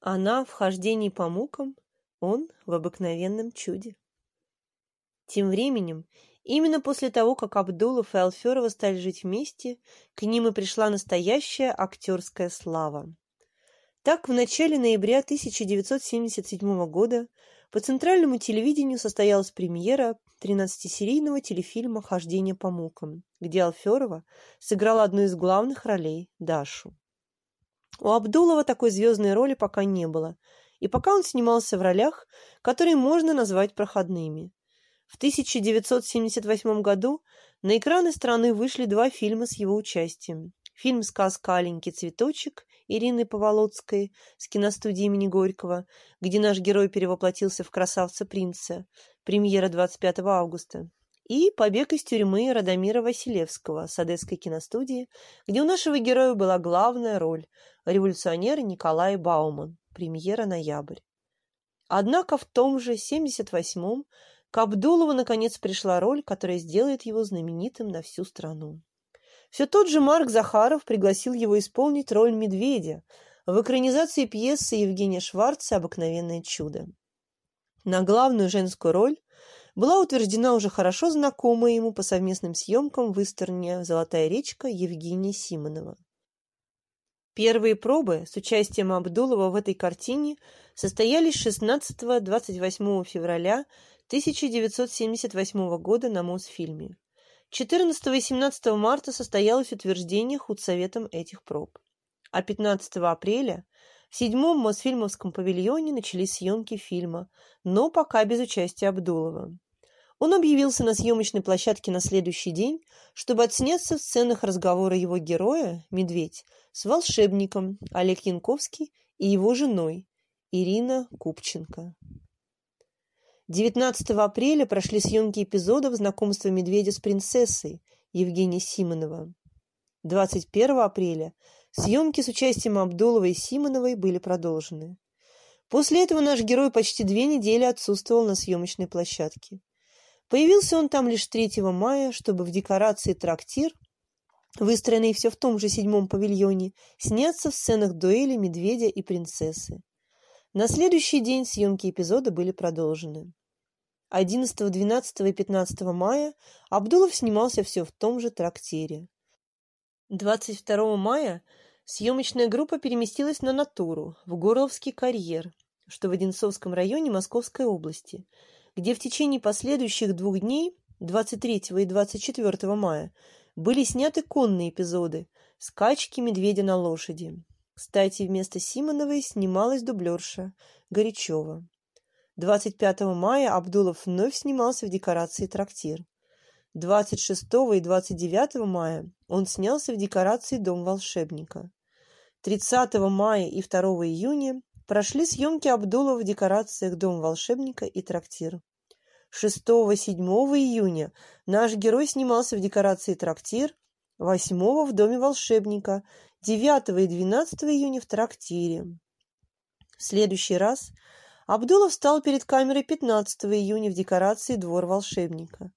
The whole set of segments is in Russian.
Она в хождении по мукам, он в обыкновенном чуде. Тем временем, именно после того, как Абдулов и Алферова стали жить вместе, к ним и пришла настоящая актерская слава. Так, в начале ноября 1977 года по центральному телевидению состоялась премьера 13-серийного телефильма «Хождение по мукам», где Алферова сыграла одну из главных ролей – Дашу. У Абдулова такой звездной роли пока не было, и пока он снимался в ролях, которые можно назвать проходными. В 1978 году на экраны страны вышли два фильма с его участием. Фильм «Сказка «Аленький цветочек» Ирины Поволоцкой с киностудии имени Горького, где наш герой перевоплотился в красавца-принца, премьера 25 августа, и «Побег из тюрьмы» Радомира Василевского с Одесской киностудии, где у нашего героя была главная роль – революционер Николай Бауман, премьера ноябрь. Однако в том же 78-м к Абдулову наконец пришла роль, которая сделает его знаменитым на всю страну. Все тот же Марк Захаров пригласил его исполнить роль медведя в экранизации пьесы Евгения Шварца «Обыкновенное чудо». На главную женскую роль была утверждена уже хорошо знакомая ему по совместным съемкам в вестерне «Золотая речка» Евгения Симонова. Первые пробы с участием Абдулова в этой картине состоялись 16-28 февраля 1978 года на Мосфильме. 14 и 17 марта состоялось утверждение худсоветом этих проб. А 15 апреля в седьмом Мосфильмовском павильоне начались съемки фильма, но пока без участия Абдулова. Он объявился на съемочной площадке на следующий день, чтобы отсняться в сценах разговора его героя, Медведь, с волшебником Олег Янковский и его женой Ирина Купченко. 19 апреля прошли съемки эпизодов знакомства медведя с принцессой Евгенией Симонова. 21 апреля съемки с участием Абдуловой и Симоновой были продолжены. После этого наш герой почти две недели отсутствовал на съемочной площадке. Появился он там лишь 3 мая, чтобы в декорации трактир, выстроенный все в том же седьмом павильоне, сняться в сценах дуэли медведя и принцессы. На следующий день съемки эпизода были продолжены. 11, 12 и 15 мая Абдулов снимался все в том же трактире. 22 мая съемочная группа переместилась на Натуру, в Горловский карьер, что в Одинцовском районе Московской области, где в течение последующих двух дней, 23 и 24 мая, были сняты конные эпизоды «Скачки медведя на лошади». Кстати, вместо Симоновой снималась дублерша Горячева. 25 мая Абдулов вновь снимался в декорации «Трактир». 26 и 29 мая он снялся в декорации «Дом волшебника». 30 мая и 2 июня прошли съемки Абдулова в декорациях «Дом волшебника» и «Трактир». 6-7 июня наш герой снимался в декорации «Трактир», 8 в «Доме волшебника», 9 и 12 июня в «Трактире». В следующий раз – Абдулов встал перед камерой 15 июня в декорации «Двор волшебника».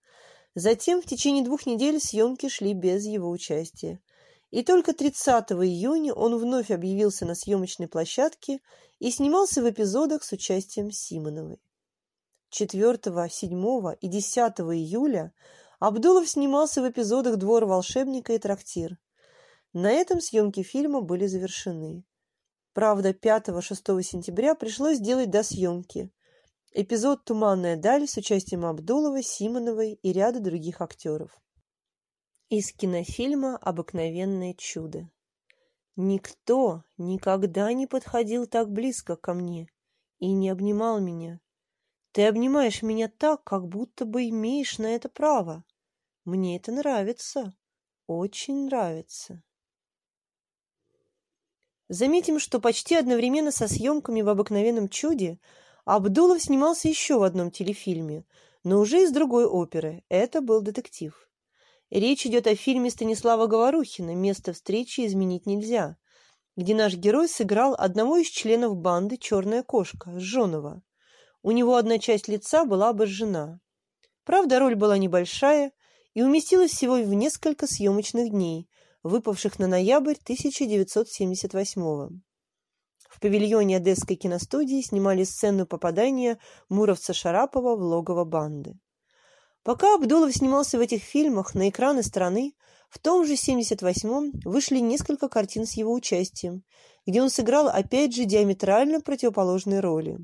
Затем в течение двух недель съемки шли без его участия. И только 30 июня он вновь объявился на съемочной площадке и снимался в эпизодах с участием Симоновой. 4, 7 и 10 июля Абдулов снимался в эпизодах «Двор волшебника» и «Трактир». На этом съемки фильма были завершены. Правда, 5-6 сентября пришлось сделать досъемки. Эпизод «Туманная даль» с участием Абдулова, Симоновой и ряда других актеров. Из кинофильма «Обыкновенное чудо». Никто никогда не подходил так близко ко мне и не обнимал меня. Ты обнимаешь меня так, как будто бы имеешь на это право. Мне это нравится, очень нравится. Заметим, что почти одновременно со съемками в «Обыкновенном чуде» Абдулов снимался еще в одном телефильме, но уже из другой оперы. Это был детектив. Речь идет о фильме Станислава Говорухина «Место встречи изменить нельзя», где наш герой сыграл одного из членов банды «Черная кошка» Жонова. У него одна часть лица была обожжена. Правда, роль была небольшая и уместилась всего в несколько съемочных дней – выпавших на ноябрь 1978 -го. в павильоне Одесской киностудии снимали сцену попадания Муровца Шарапова в логово банды. Пока Абдулов снимался в этих фильмах, на экраны страны в том же 78-м вышли несколько картин с его участием, где он сыграл опять же диаметрально противоположные роли.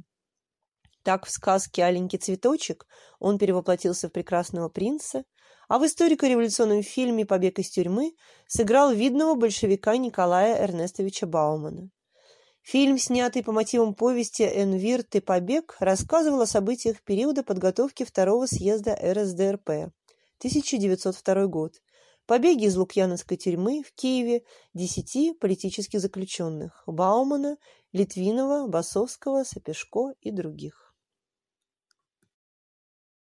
Так в сказке «Аленький цветочек» он перевоплотился в прекрасного принца, а в историко-революционном фильме «Побег из тюрьмы» сыграл видного большевика Николая Эрнестовича Баумана. Фильм, снятый по мотивам повести «Энвир, ты побег», рассказывал о событиях периода подготовки второго съезда РСДРП, 1902 год, побеге из Лукьяновской тюрьмы в Киеве десяти политических заключенных – Баумана, Литвинова, Басовского, Сапешко и других.